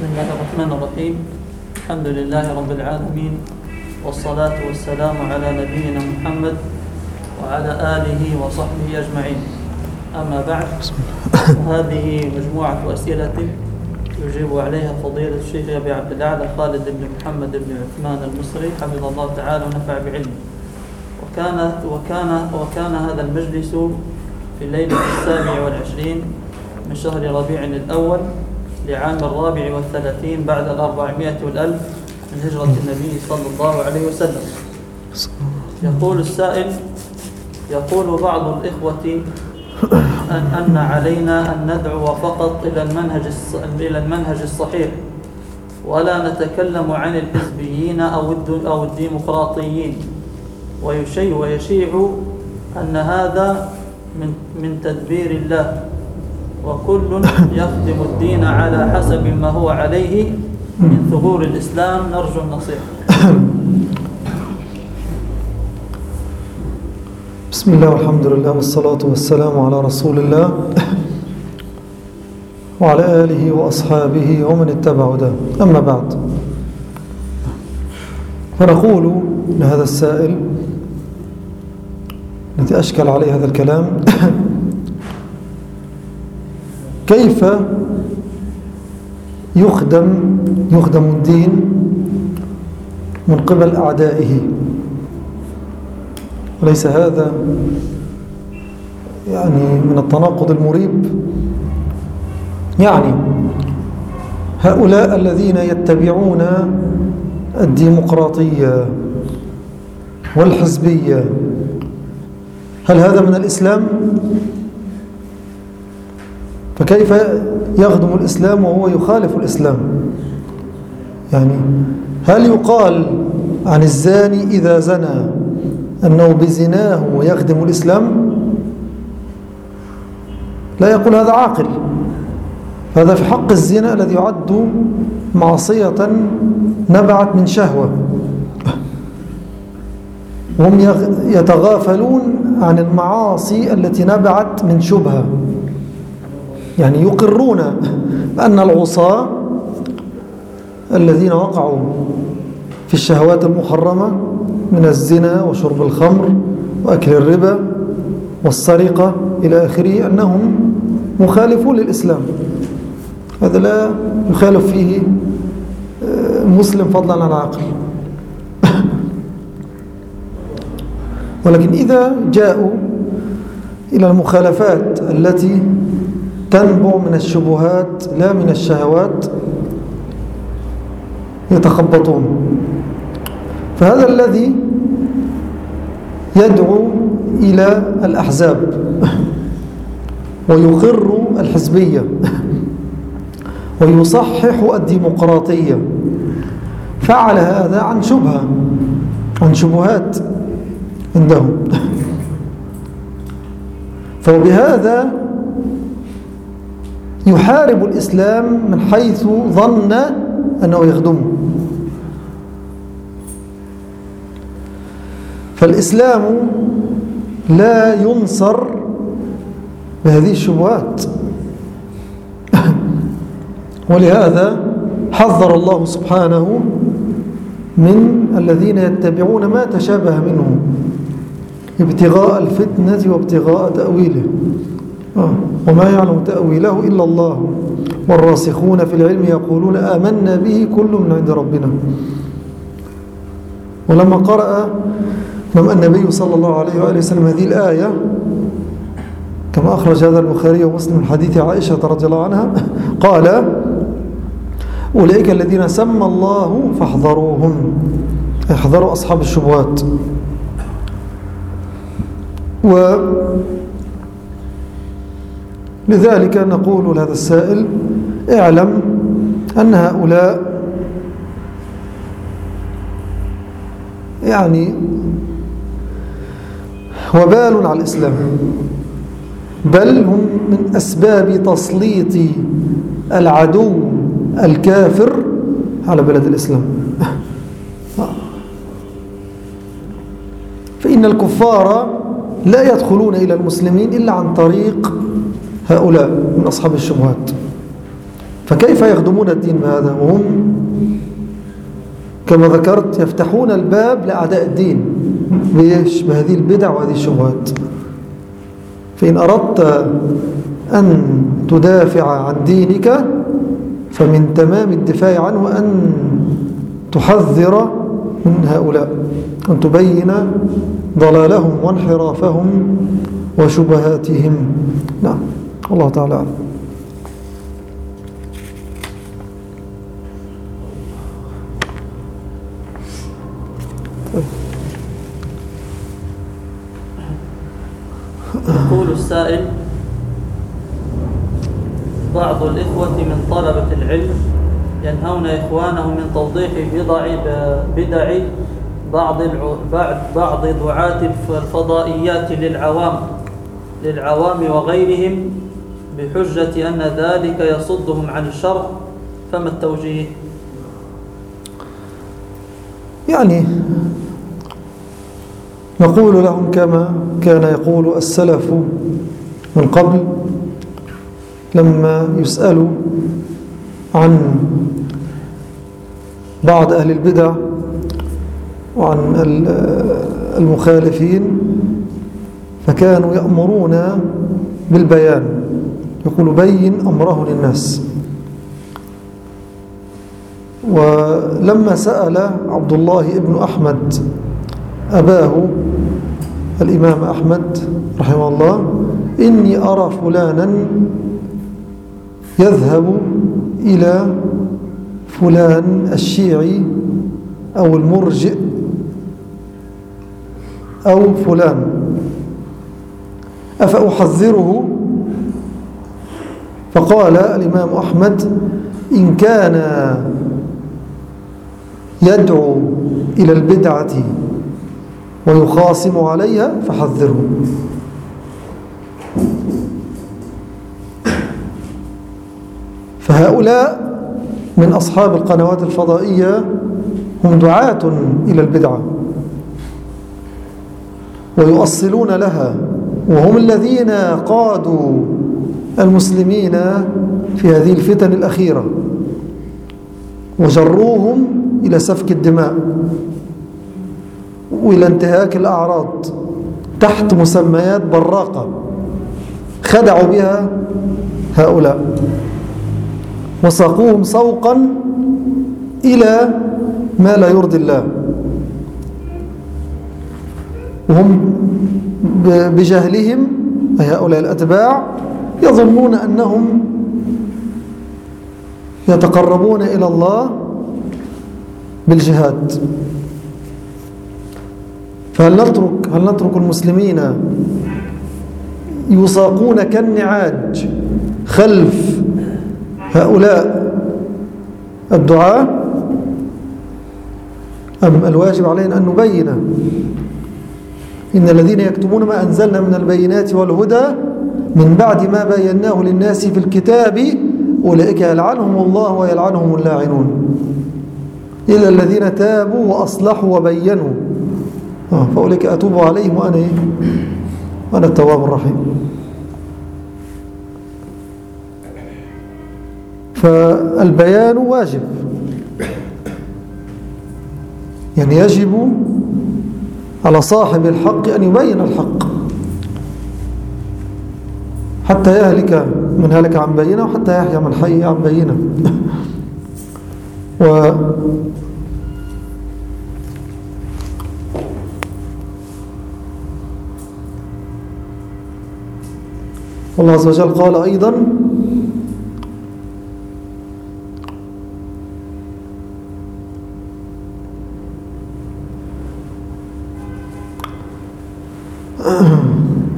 بسم الله الرحمن الرحيم. الحمد لله رب العالمين والصلاة والسلام على نبينا محمد وعلى آله وصحبه أجمعين. أما بعد هذه مجموعة أسئلة يجيب عليها فضيلة الشيخ أبي عبد الأعلى خالد بن محمد بن عثمان المصري حفظه الله تعالى ونفع بعلمه. وكان وكان وكان هذا المجلس في الليلة السابع والعشرين من شهر ربيع الأول لعام الرابع والثلاثين بعد الأربعمائة والألف من هجرة النبي صلى الله عليه وسلم. يقول السائل يقول بعض الإخوة أن, أن علينا أن ندعو فقط إلى المنهج إلى المنهج الصحيح ولا نتكلم عن الحزبيين أو أو الديمقراطيين. ويشيع ويشيع أن هذا من من تدبير الله. وكل يخدم الدين على حسب ما هو عليه من ثغور الإسلام. نرجو النصيحة. بسم الله والحمد لله والصلاة والسلام على رسول الله وعلى آله وأصحابه ومن اتبع ده أما بعد فنقول لهذا السائل الذي أشكل عليه هذا الكلام كيف يخدم يخدم الدين من قبل أعدائه وليس هذا يعني من التناقض المريب يعني هؤلاء الذين يتبعون الديمقراطية والحزبية هل هذا من الإسلام؟ فكيف يخدم الإسلام وهو يخالف الإسلام؟ يعني هل يقال عن الزاني إذا زنى أنه بزناه يخدم الإسلام؟ لا يقول هذا عاقل هذا في حق الزنا الذي يعد معصية نبعت من شهوة. هم يتغافلون عن المعاصي التي نبعت من شبهة. يعني يقرون أن العصاة الذين وقعوا في الشهوات المحرمة من الزنا وشرب الخمر وأكل الربا والسرقة إلى آخره أنهم مخالفون للإسلام. هذا لا يخالف فيه مسلم فضلا عن عاقل ولكن إذا جاءوا إلى المخالفات التي تنبع من الشبهات لا من الشهوات يتخبطون. فهذا الذي يدعو إلى الأحزاب ويقر الحزبية ويصحح الديمقراطية. فعل هذا عن شبهة عن شبهات عندهم. فبهذا يحارب الإسلام من حيث ظن أنه يخدمه. فالإسلام لا ينصر بهذه الشبهات. ولهذا حذر الله سبحانه من الذين يتبعون ما تشابه منه ابتغاء الفتنة وابتغاء تأويله. وما يعلم تأويله إلا الله. والراسخون في العلم يقولون آمنا به كل من عند ربنا. ولما قرأ النبي صلى الله عليه وآله وسلم هذه الآية كما أخرج هذا البخاري ومسلم من حديث عائشة رضي الله عنها قال أولئك الذين سمى الله فاحذروهم. احذروا أصحاب الشبهات. و لذلك نقول لهذا السائل اعلم أن هؤلاء يعني وبال على الإسلام بل هم من أسباب تسليط العدو الكافر على بلد الإسلام. فإن الكفار لا يدخلون إلى المسلمين إلا عن طريق هؤلاء من أصحاب الشبهات. فكيف يخدمون الدين بهذا وهم كما ذكرت يفتحون الباب لأعداء الدين بهذه البدع وهذه الشبهات. فإن أردت أن تدافع عن دينك فمن تمام الدفاع عنه أن تحذر من هؤلاء أن تبين ضلالهم وانحرافهم وشبهاتهم. نعم. الله تعالى أعلم. يقول السائل بعض الإخوة من طلبة العلم ينهون إخوانهم من توضيح بضع بدع بعض بعض دعاة الفضائيات للعوام للعوام وغيرهم بحجة أن ذلك يصدهم عن الشرع فما التوجيه؟ يعني نقول لهم كما كان يقول السلف من قبل لما يسألوا عن بعض أهل البدع وعن المخالفين فكانوا يأمرون بالبيان يقول بين أمره للناس. ولما سأل عبد الله ابن أحمد أباه الإمام أحمد رحمه الله إني أرى فلانا يذهب إلى فلان الشيعي أو المرجئ أو فلان. أفأحذره؟ فقال الإمام أحمد إن كان يدعو إلى البدعة ويخاصم عليها فحذره. فهؤلاء من أصحاب القنوات الفضائية هم دعاة إلى البدعة ويؤصلون لها وهم الذين قادوا المسلمين في هذه الفتن الأخيرة وجروهم إلى سفك الدماء وإلى انتهاك الأعراض تحت مسميات براقة خدعوا بها هؤلاء وساقوهم سوقا إلى ما لا يرضي الله وهم بجهلهم هؤلاء الأتباع يظنون أنهم يتقربون إلى الله بالجهاد. فهل نترك, هل نترك المسلمين يساقون كالنعاج خلف هؤلاء الدعاء أم الواجب علينا أن نبين إن الذين يكتبون ما أنزلنا من البينات والهدى من بعد ما بيناه للناس في الكتاب أولئك يلعنهم الله ويلعنهم اللاعنون. إلا الذين تابوا وأصلحوا وبينوا. آه، فأولئك أتوب عليهم وأنا إيه؟ وأنا التواب الرحيم. فالبيان واجب. يعني يجب على صاحب الحق أن يبين الحق. حتى يهلك من هلك عن بينة وحتى يحيى من حي عن بينة. و الله عز وجل قال أيضا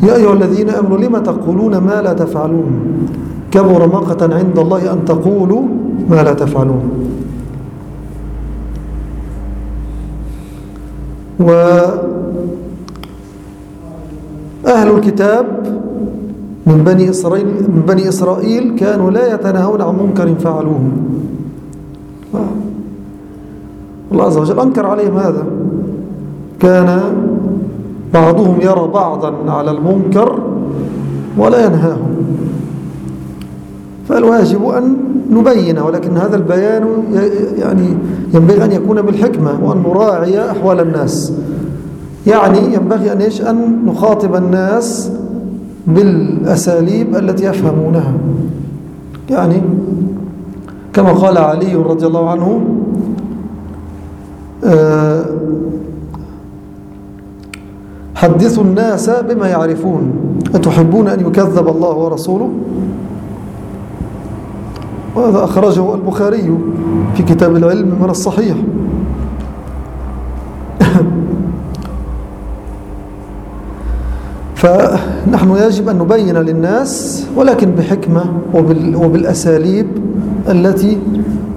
يا أيها الذين أمنوا لما تقولون ما لا تفعلون؟ كبر مقتا عند الله أن تقولوا ما لا تفعلون. وأهل الكتاب من بني إسرائيل, من بني إسرائيل كانوا لا يتناهون عن منكر فعلوه. الله عز وجل أنكر عليهم هذا. كان بعضهم يرى بعضا على المنكر ولا ينهاهم. فالواجب أن نبين ولكن هذا البيان يعني ينبغي أن يكون بالحكمة وأن نراعي أحوال الناس. يعني ينبغي أن, إيش؟ أن نخاطب الناس بالأساليب التي يفهمونها. يعني كما قال علي رضي الله عنه آه، حدثوا الناس بما يعرفون. أتحبون أن يكذب الله ورسوله؟ وهذا أخرجه البخاري في كتاب العلم من الصحيح. فنحن يجب أن نبين للناس ولكن بحكمة وبالأساليب التي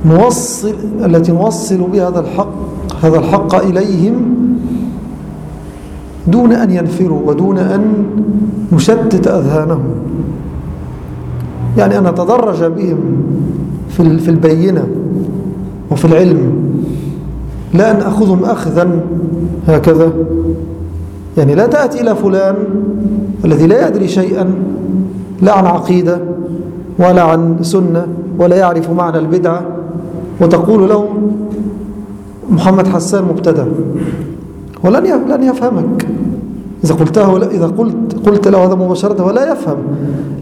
نوصل التي نوصل بهذا الحق هذا الحق إليهم دون أن ينفروا ودون أن نشتت أذهانهم. يعني أن نتدرج بهم في البينة وفي العلم. لا أن أخذهم أخذا هكذا. يعني لا تأتي إلى فلان الذي لا يدري شيئا لا عن عقيدة ولا عن سنة ولا يعرف معنى البدعة. وتقول له محمد حسان مبتدع ولن لن يفهمك. إذا قلته إذا قلت قلت له هذا مباشرة ولا يفهم.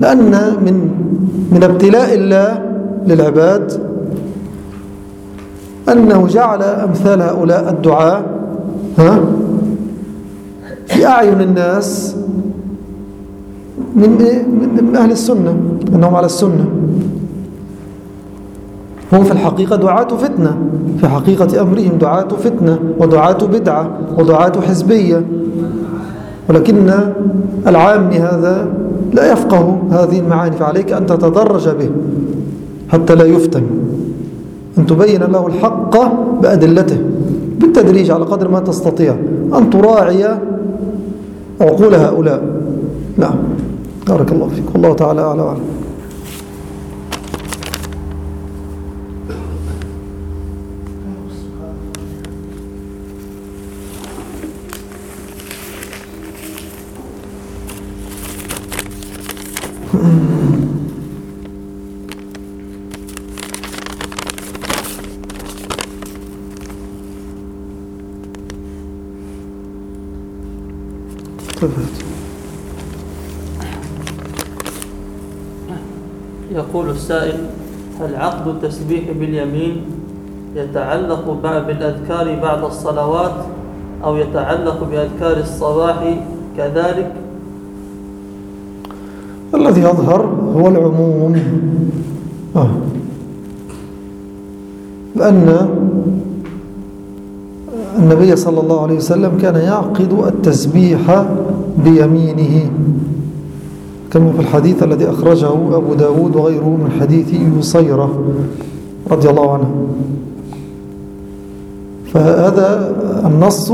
لأن من من ابتلاء الله للعباد أنه جعل أمثال هؤلاء الدعاء ها في أعين الناس من, إيه؟ من أهل السنة أنهم على السنة. هم في الحقيقة دعاة فتنة. في حقيقة أمرهم دعاة فتنة ودعاة بدعة ودعاة حزبية. ولكن العام هذا لا يفقه هذه المعاني فعليك أن تتدرج به حتى لا يفتن. أن تبين له الحق بأدلته بالتدريج على قدر ما تستطيع. أن تراعي عقول هؤلاء. نعم. بارك الله فيك. والله تعالى أعلى وعلم السائل هل عقد التسبيح باليمين يتعلق بالأذكار بعد الصلوات أو يتعلق بأذكار الصباح كذلك؟ الذي يظهر هو العموم. آه. لأن النبي صلى الله عليه وسلم كان يعقد التسبيح بيمينه. كما في الحديث الذي أخرجه أبو داود وغيره من حديث يصيرة رضي الله عنه. فهذا النص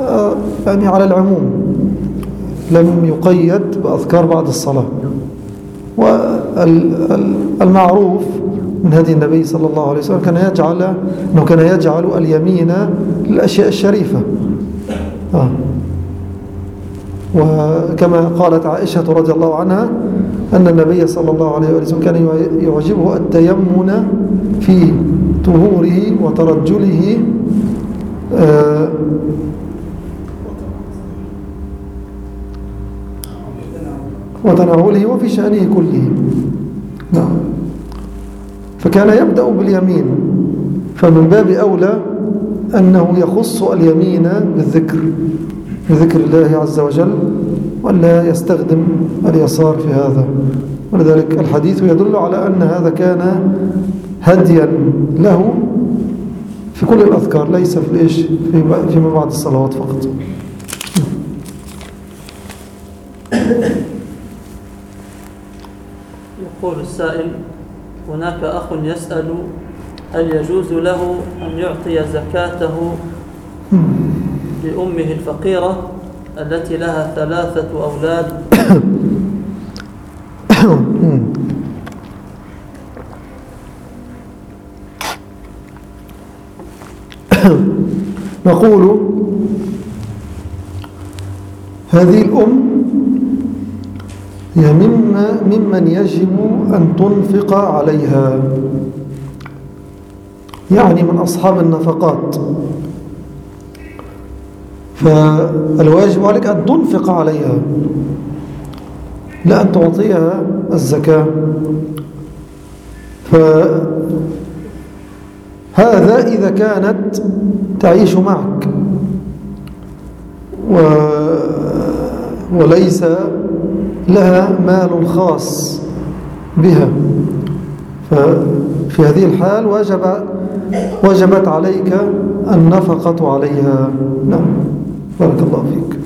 آه، يعني على العموم لم يقيد بأذكار بعد الصلاة. والمعروف من هدي النبي صلى الله عليه وسلم كان يجعل أنه كان يجعل اليمين للأشياء الشريفة. آه. وكما قالت عائشة رضي الله عنها أن النبي صلى الله عليه وسلم كان يعجبه التيمن في طهوره وترجله آه، وتناوله وفي شأنه كله. نعم. فكان يبدأ باليمين فمن باب أولى أنه يخص اليمين بالذكر. بذكر الله عز وجل ولا يستخدم اليسار في هذا. ولذلك الحديث يدل على أن هذا كان هديا له في كل الأذكار ليس في إيش؟ فيما بعد الصلوات فقط. يقول السائل هناك أخ يسأل هل يجوز له أن يعطي زكاته؟ لأمه الفقيرة التي لها ثلاثة أولاد. نقول هذه الأم هي مما ممن يجب أن تنفق عليها يعني من أصحاب النفقات. فالواجب عليك أن تنفق عليها لا أن تعطيها الزكاة. فهذا إذا كانت تعيش معك و وليس لها مال خاص بها. ففي هذه الحال وجب وجبت عليك النفقة عليها. نعم. بارك الله فيك.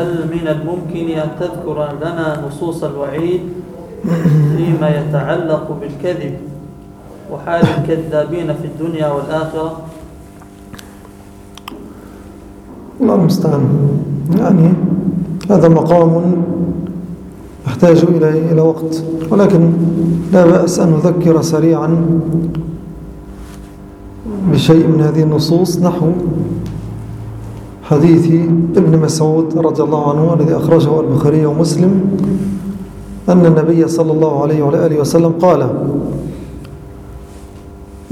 هل من الممكن أن تذكر لنا نصوص الوعيد فيما يتعلق بالكذب وحال الكذابين في الدنيا والآخرة؟ الله المستعان. يعني هذا مقام يحتاج إلى إلى وقت ولكن لا بأس أن نذكر سريعا بشيء من هذه النصوص نحو حديث ابن مسعود رضي الله عنه الذي أخرجه البخاري ومسلم أن النبي صلى الله عليه وعلى آله وسلم قال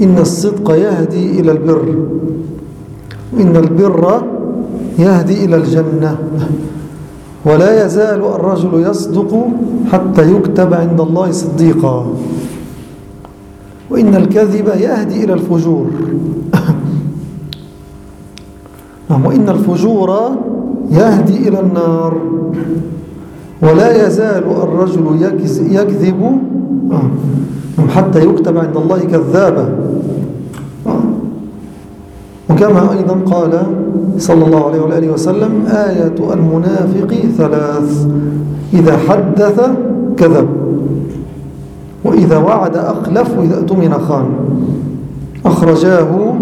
إن الصدق يهدي إلى البر وإن البر يهدي إلى الجنة ولا يزال الرجل يصدق حتى يكتب عند الله صديقا وإن الكذب يهدي إلى الفجور. وإن الفجور يهدي إلى النار. ولا يزال الرجل يكذب. آه، حتى يكتب عند الله كذابا آه. وكما أيضا قال صلى الله عليه وآله وسلم آية المنافق ثلاث. إذا حدث كذب. وإذا وعد أخلف وإذا أتمن خان. أخرجاه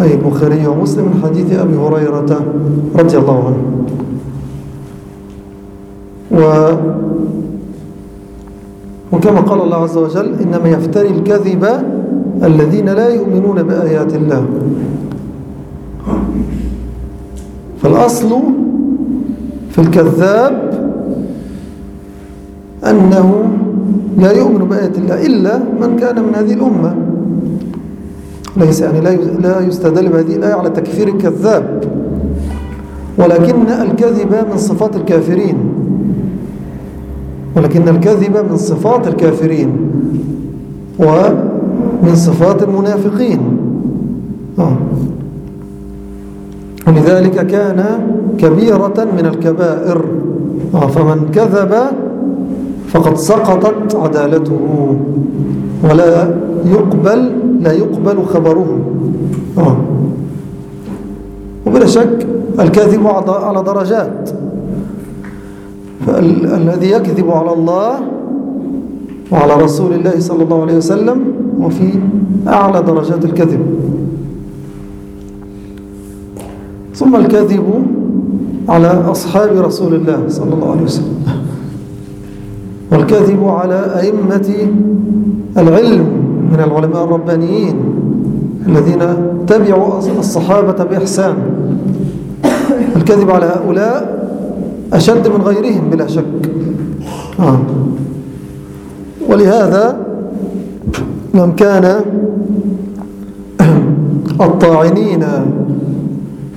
أي البخاري ومسلم من حديث أبي هريرة رضي الله عنه. و وكما قال الله عز وجل إنما يفتري الكذب الذين لا يؤمنون بآيات الله. فالأصل في الكذاب أنه لا يؤمن بآيات الله إلا من كان من هذه الأمة. ليس يعني لا يستدل بهذه الآية على تكفير الكذاب. ولكن الكذب من صفات الكافرين. ولكن الكذب من صفات الكافرين. ومن صفات المنافقين. آه. ولذلك كان كبيرة من الكبائر. آه، فمن كذب فقد سقطت عدالته. ولا يقبل لا يقبل خبره. آه. وبلا شك الكاذب على درجات. فالذي يكذب على الله وعلى رسول الله صلى الله عليه وسلم وفي أعلى درجات الكذب. ثم الكذب على أصحاب رسول الله صلى الله عليه وسلم. والكذب على أئمة العلم. من العلماء الربانيين الذين تبعوا الصحابة بإحسان. الكذب على هؤلاء أشد من غيرهم بلا شك. آه. ولهذا لم كان الطاعنين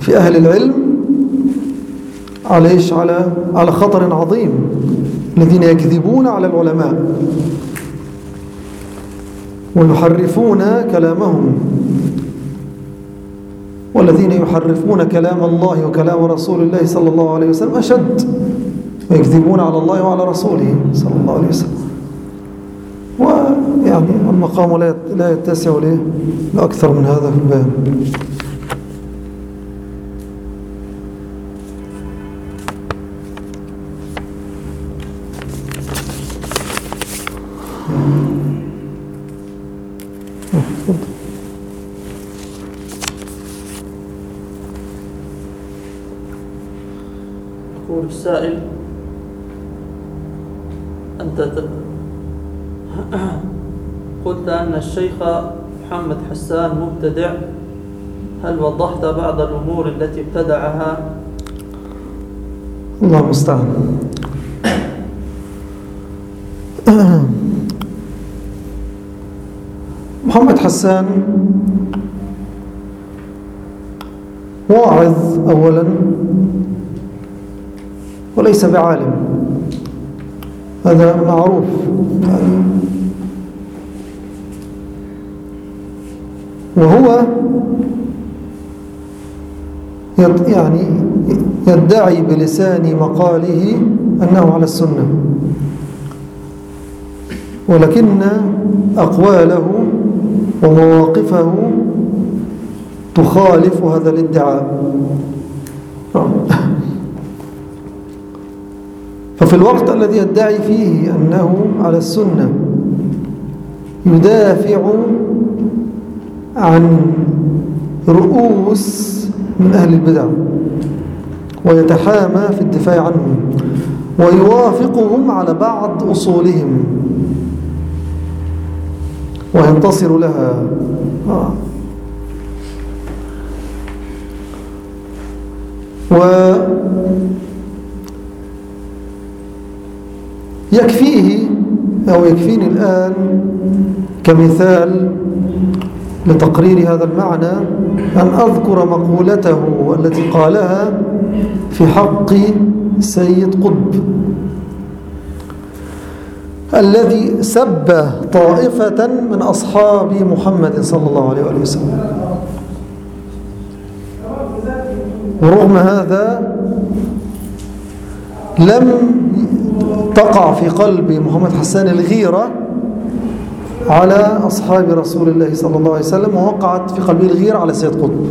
في أهل العلم على على على خطر عظيم. الذين يكذبون على العلماء. ويحرفون كلامهم. والذين يحرفون كلام الله وكلام رسول الله صلى الله عليه وسلم أشد. ويكذبون على الله وعلى رسوله صلى الله عليه وسلم. ويعني المقام لا يتسع لأكثر من هذا في البيان. السائل. أنت قلت أن الشيخ محمد حسان مبتدع. هل وضحت بعض الأمور التي ابتدعها؟ الله المستعان. محمد حسان واعظ أولا. وليس بعالم. هذا معروف. وهو يعني يدعي بلسان مقاله أنه على السنة. ولكن أقواله ومواقفه تخالف هذا الادعاء. ففي الوقت الذي يدعي فيه أنه على السنة يدافع عن رؤوس من أهل البدع ويتحامى في الدفاع عنهم ويوافقهم على بعض أصولهم وينتصر لها آه. ويكفيه أو يكفيني الآن كمثال لتقرير هذا المعنى أن أذكر مقولته التي قالها في حق سيد قطب. الذي سب طائفة من أصحاب محمد صلى الله عليه وسلم. ورغم هذا لم تقع في قلب محمد حسان الغيرة على أصحاب رسول الله صلى الله عليه وسلم ووقعت في قلبه الغيرة على سيد قطب.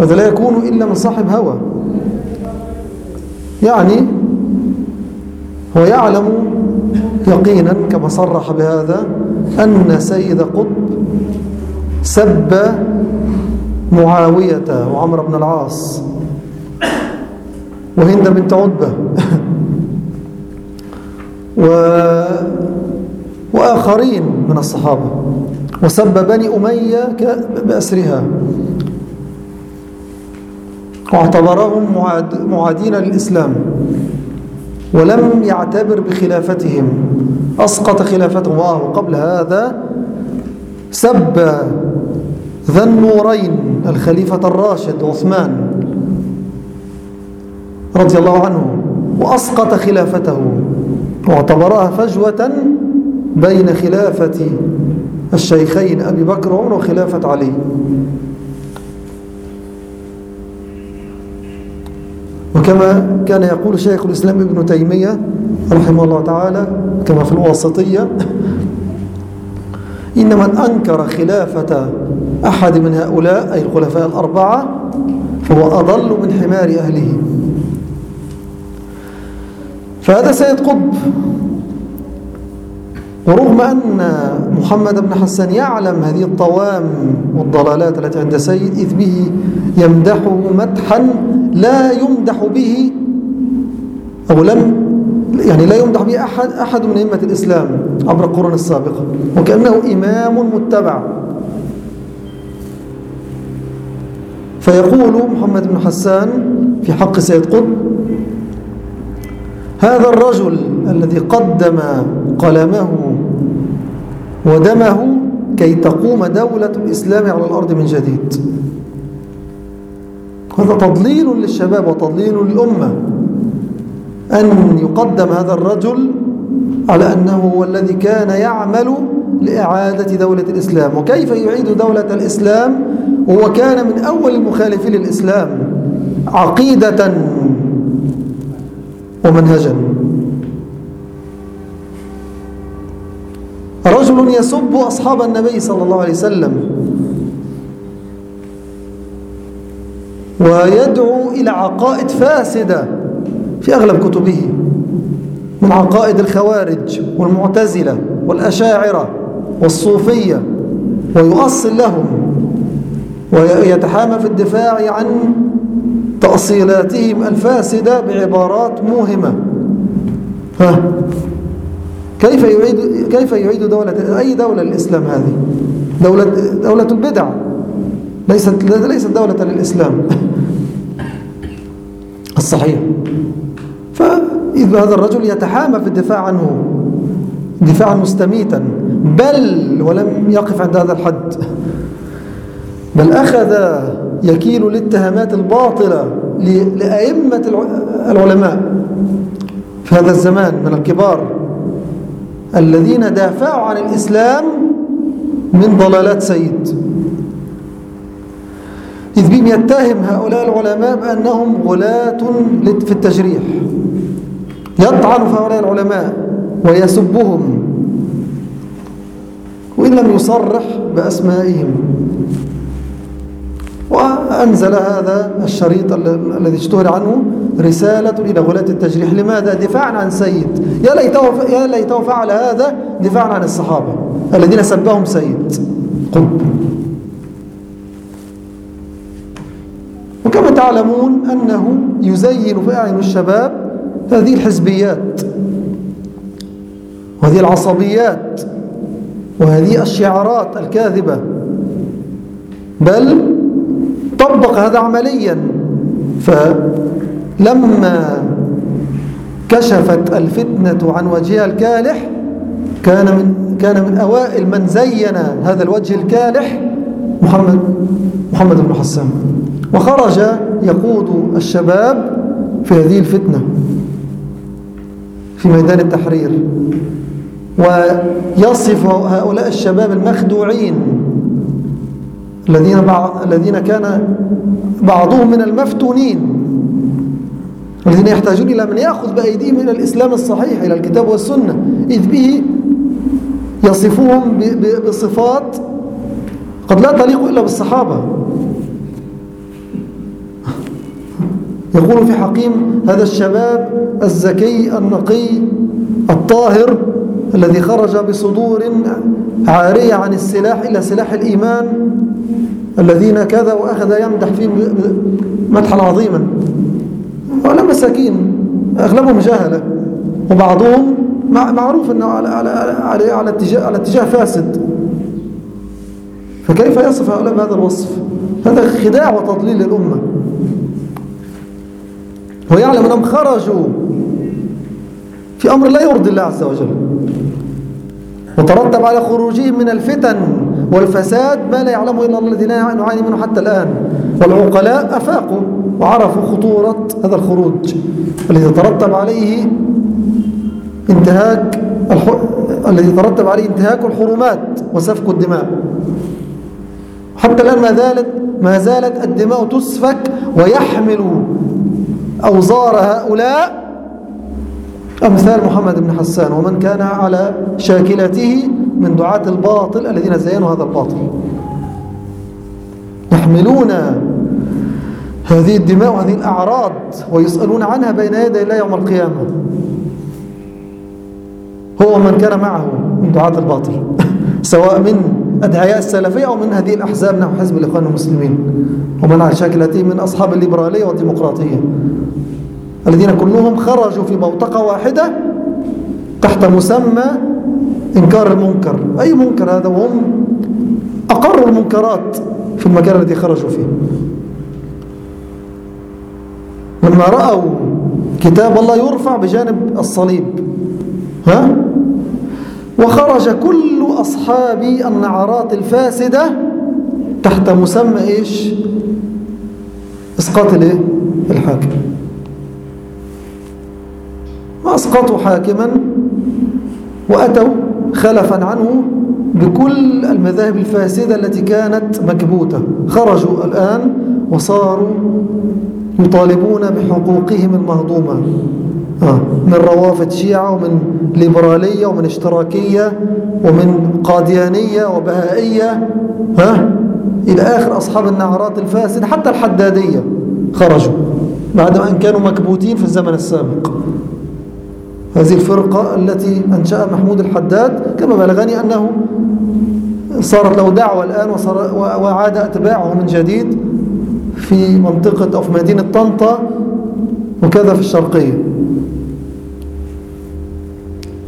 هذا لا يكون إلا من صاحب هوى. يعني هو يعلم يقينا كما صرح بهذا أن سيد قطب سب معاوية وعمر بن العاص وهند بنت عتبة. و وآخرين من الصحابة. وسب بني أمية بأسرها واعتبرهم معادين للإسلام. ولم يعتبر بخلافتهم. أسقط خلافتهم. وقبل هذا سب ذا النورين الخليفة الراشد عثمان رضي الله عنه وأسقط خلافته. واعتبرها فجوة بين خلافة الشيخين أبي بكر وعمر وخلافة علي. وكما كان يقول شيخ الإسلام ابن تيمية رحمه الله تعالى كما في الواسطية إن من أنكر خلافة أحد من هؤلاء أي الخلفاء الأربعة فهو أضل من حمار أهله. فهذا سيد قطب. ورغم أن محمد بن حسان يعلم هذه الطوام والضلالات التي عند سيد إذ به يمدحه مدحا لا يمدح به أو لم يعني لا يمدح به أحد, أحد من أئمة الإسلام عبر القرون السابقة. وكأنه إمام متبع. فيقول محمد بن حسان في حق سيد قطب هذا الرجل الذي قدم قلمه ودمه كي تقوم دولة الإسلام على الأرض من جديد. هذا تضليل للشباب وتضليل للأمة أن يقدم هذا الرجل على أنه هو الذي كان يعمل لإعادة دولة الإسلام. وكيف يعيد دولة الإسلام؟ وهو كان من أول المخالفين للإسلام عقيدة ومنهجا. رجل يسب أصحاب النبي صلى الله عليه وسلم ويدعو إلى عقائد فاسدة في أغلب كتبه من عقائد الخوارج والمعتزلة والأشاعرة والصوفية ويؤصل لهم ويتحامى في الدفاع عن تأصيلاتهم الفاسدة بعبارات موهمة. ها؟ كيف يعيد كيف يعيد دولة أي دولة للإسلام هذه؟ دولة دولة البدع. ليست ليست دولة للإسلام. الصحيح. فإذا هذا الرجل يتحامى في الدفاع عنه دفاعا مستميتا. بل ولم يقف عند هذا الحد. بل أخذ يكيل الاتهامات الباطلة لأئمة العلماء في هذا الزمان من الكبار الذين دافعوا عن الإسلام من ضلالات سيد. إذ بهم يتهم هؤلاء العلماء بأنهم غلاة في التجريح يطعن في هؤلاء العلماء ويسبهم. وإن لم يصرح بأسمائهم. وأنزل هذا الشريط الذي اشتهر عنه رسالة إلى غلاة التجريح. لماذا؟ دفاعا عن سيد. يا ليته, يا ليته فعل هذا دفاعا عن الصحابة الذين سبهم سيد. قل. وكما تعلمون أنه يزين في أعين الشباب هذه الحزبيات وهذه العصبيات وهذه الشعارات الكاذبة. بل طبق هذا عمليا. فلما كشفت الفتنة عن وجهها الكالح كان من كان من أوائل من زين هذا الوجه الكالح محمد محمد بن حسان. وخرج يقود الشباب في هذه الفتنة في ميدان التحرير. ويصف هؤلاء الشباب المخدوعين الذين بعض الذين كان بعضهم من المفتونين الذين يحتاجون إلى من يأخذ بأيديهم إلى الإسلام الصحيح إلى الكتاب والسنة إذ به يصفوهم بصفات قد لا تليق إلا بالصحابة. يقول في حقيم هذا الشباب الزكي النقي الطاهر الذي خرج بصدور عارية عن السلاح إلى سلاح الإيمان الذين كذا وأخذ يمدح فيهم مدحا عظيما. ولا مساكين أغلبهم جهلة وبعضهم معروف أنه على, على, على, على, اتجاه, على اتجاه فاسد. فكيف يصف هؤلاء بهذا الوصف؟ هذا خداع وتضليل للأمة. ويعلم أنهم خرجوا في أمر لا يرضي الله عز وجل. وترتب على خروجهم من الفتن. والفساد ما لا يعلمه إلا الذين نعاني منه حتى الآن. والعقلاء أفاقوا وعرفوا خطورة هذا الخروج. الذي ترتب عليه انتهاك. الذي ترتب عليه انتهاك الحرمات وسفك الدماء. حتى الآن ما زالت ما زالت الدماء تسفك ويحمل أوزار هؤلاء أمثال محمد بن حسان. ومن كان على شاكلته من دعاة الباطل الذين زينوا هذا الباطل. يحملون هذه الدماء وهذه الأعراض ويسألون عنها بين يدي الله يوم القيامة. هو من كان معه من دعاة الباطل. سواء من أدعياء السلفية أو من هذه الأحزاب. نحو حزب الإخوان المسلمين. ومن على شاكلته من أصحاب الليبرالية والديمقراطية. الذين كلهم خرجوا في موطقة واحدة تحت مسمى إنكار المنكر. أي منكر هذا؟ وهم أقروا المنكرات في المكان الذي خرجوا فيه. لما رأوا كتاب الله يرفع بجانب الصليب. ها؟ وخرج كل أصحاب النعرات الفاسدة تحت مسمى إيش؟ إسقاط الإيه؟ الحاكم. وأسقطوا حاكما وأتوا خلفا عنه بكل المذاهب الفاسدة التي كانت مكبوتة. خرجوا الآن وصاروا يطالبون بحقوقهم المهضومة. آه، من روافد شيعة ومن ليبرالية ومن اشتراكية ومن قاديانية وبهائية. ها؟ إلى آخر أصحاب النعرات الفاسدة حتى الحدادية خرجوا بعد أن كانوا مكبوتين في الزمن السابق. هذه الفرقة التي أنشأ محمود الحداد كما بلغني أنه صارت له دعوة الآن وصار وعاد أتباعه من جديد في منطقة أو في مدينة طنطا وكذا في الشرقية.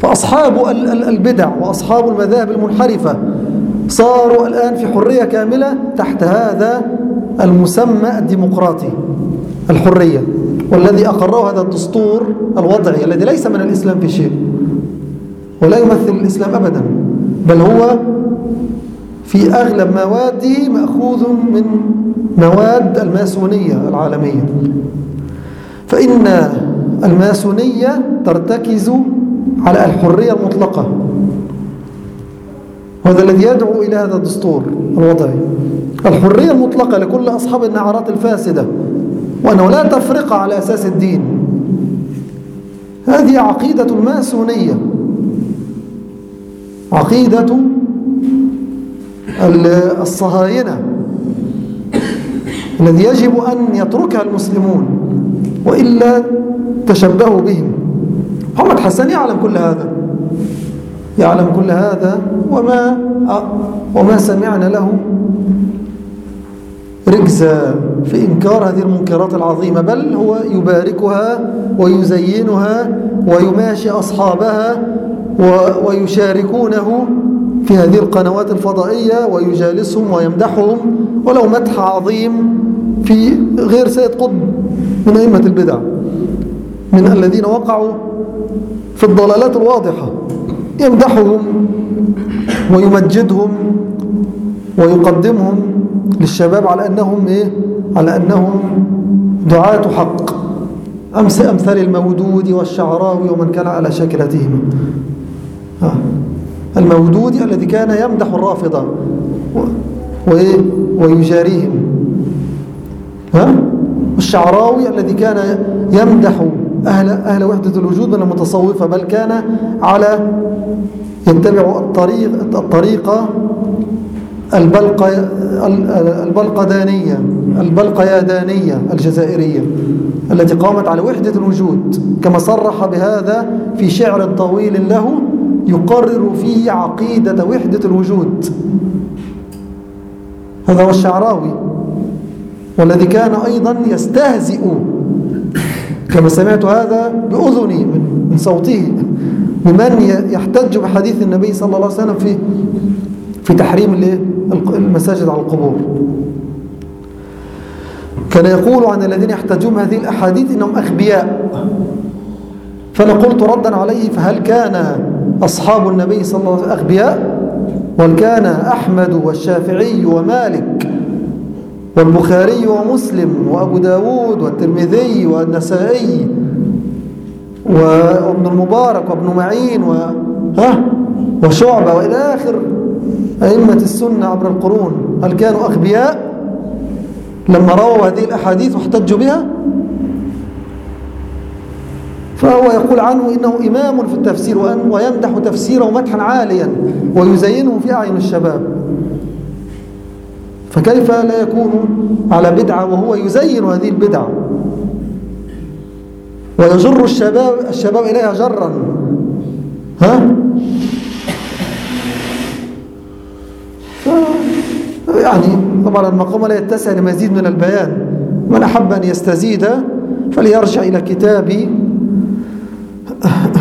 فأصحاب البدع وأصحاب المذاهب المنحرفة صاروا الآن في حرية كاملة تحت هذا المسمى الديمقراطي الحرية. والذي أقره هذا الدستور الوضعي الذي ليس من الإسلام في شيء ولا يمثل الإسلام أبدا بل هو في أغلب مواده مأخوذ من مواد الماسونية العالمية. فإن الماسونية ترتكز على الحرية المطلقة وهذا الذي يدعو إلى هذا الدستور الوضعي. الحرية المطلقة لكل أصحاب النعرات الفاسدة وأنه لا تفرق على أساس الدين. هذه عقيدة الماسونية. عقيدة الصهاينة الذي يجب أن يتركها المسلمون وإلا تشبهوا بهم. محمد حسن يعلم كل هذا. يعلم كل هذا وما وما سمعنا له ركزا في إنكار هذه المنكرات العظيمة بل هو يباركها ويزينها ويماشي أصحابها ويشاركونه في هذه القنوات الفضائية ويجالسهم ويمدحهم ولو مدح عظيم في غير سيد قطب من أئمة البدع من الذين وقعوا في الضلالات الواضحة. يمدحهم ويمجدهم ويقدمهم للشباب على أنهم إيه؟ على أنهم دعاة حق أمس أمثال المودود والشعراوي ومن كان على شاكلتهما المودود الذي كان يمدح الرافضة وإيه؟ ويجاريهم ها؟ والشعراوي الذي كان يمدح أهل, أهل وحدة الوجود من المتصوفة بل كان على يتبع الطريق الطريقة البلقدانية البلقيادانية الجزائرية التي قامت على وحدة الوجود كما صرح بهذا في شعر طويل له يقرر فيه عقيدة وحدة الوجود. هذا هو الشعراوي والذي كان أيضا يستهزئ. كما سمعت هذا بأذني من صوته بمن يحتج بحديث النبي صلى الله عليه وسلم في في تحريم المساجد على القبور. كان يقول عن الذين يحتجون هذه الأحاديث إنهم أخبياء فأنا قلت ردا عليه فهل كان أصحاب النبي صلى الله عليه وسلم أخبياء وهل كان أحمد والشافعي ومالك والبخاري ومسلم وأبو داود والترمذي والنسائي وابن المبارك وابن معين و ها؟ وشعبة وإلى آخر. أئمة السنة عبر القرون هل كانوا أغبياء؟ لما رووا هذه الأحاديث واحتجوا بها؟ فهو يقول عنه إنه إمام في التفسير ويمدح تفسيره مدحا عاليا ويزينه في أعين الشباب. فكيف لا يكون على بدعة وهو يزين هذه البدعة؟ ويجر الشباب الشباب إليها جرا. ها؟ يعني طبعا المقام لا يتسع لمزيد من البيان. من أحب أن يستزيد فليرجع إلى كتابي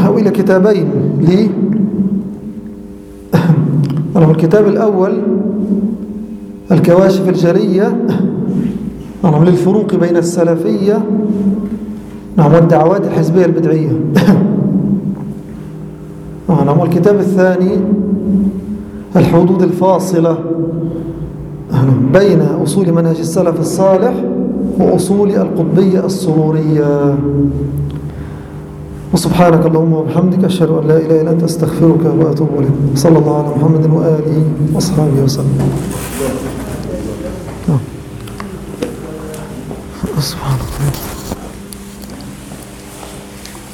أو إلى كتابين. لي الكتاب الأول الكواشف الجرية نعم للفروق بين السلفية. نعم والدعوات الحزبية البدعية. نعم والكتاب الثاني الحدود الفاصلة. بين أصول منهج السلف الصالح وأصول القطبية السرورية. وسبحانك اللهم وبحمدك أشهد أن لا إله إلا أنت أستغفرك وأتوب إليك. صلى الله على محمد وآله وأصحابه وسلم. سبحان الله.